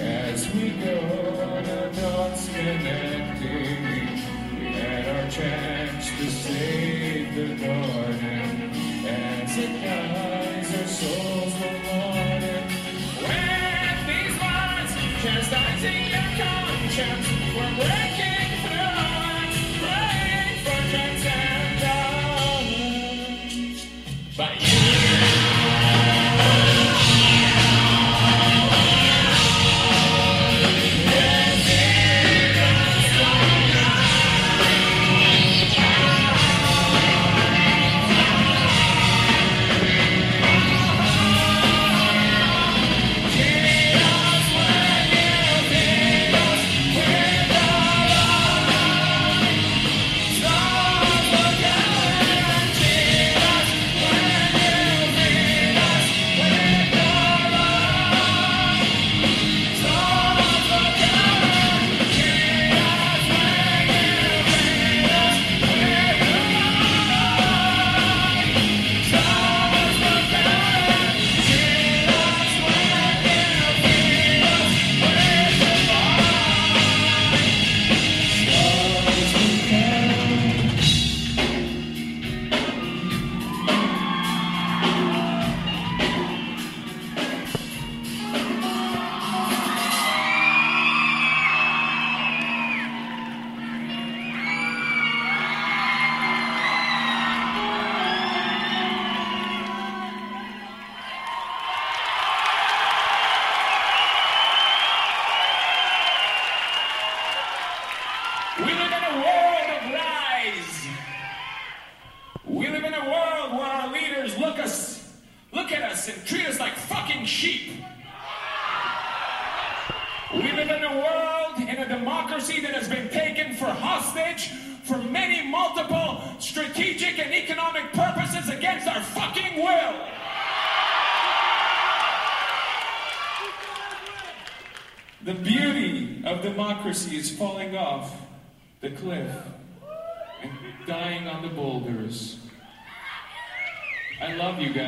as we go on our dots connecting. We had our chance to save the garden as it dies, our souls were wanted. When these chastising your conscience were We live in a world of lies. We live in a world where our leaders look us, look at us and treat us like fucking sheep. We live in a world in a democracy that has been taken for hostage for many multiple strategic and economic purposes against our fucking will. The beauty of democracy is falling off the cliff and dying on the boulders. I love you guys.